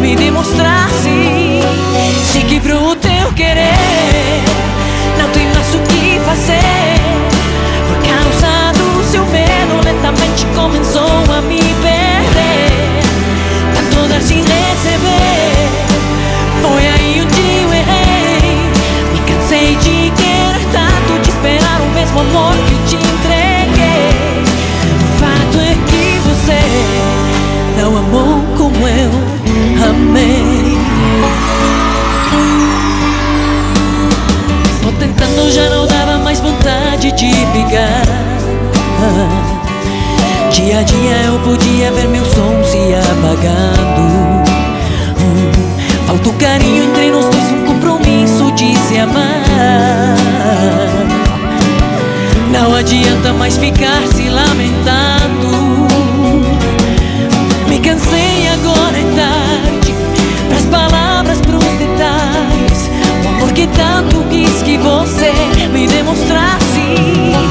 me demonstrasse se que pro teu querer não tem mais o que fazer. Por causa do seu medo lentamente começou a me perder. Tanto dar sem receber foi aí onde eu errei. Me cansei de querer tanto de esperar o mesmo amor que tinha. Dia a dia eu podia ver meu som se apagando. Hum, falta o carinho entre nós dois, um compromisso de se amar. Não adianta mais ficar se lamentando. Me cansei, agora é tarde. Pras palavras, pros detalhes. O amor que tanto quis que você me demonstrasse.